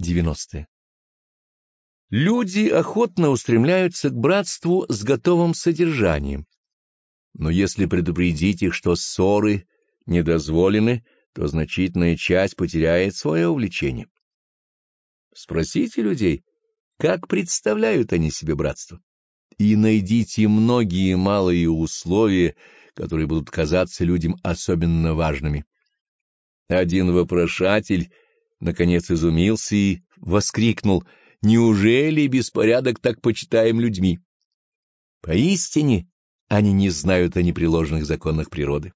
90. Люди охотно устремляются к братству с готовым содержанием. Но если предупредить их, что ссоры недозволены, то значительная часть потеряет свое увлечение. Спросите людей, как представляют они себе братство, и найдите многие малые условия, которые будут казаться людям особенно важными. Один вопрошатель, наконец, изумился и воскликнул — Неужели беспорядок так почитаем людьми? Поистине, они не знают о непреложных законах природы.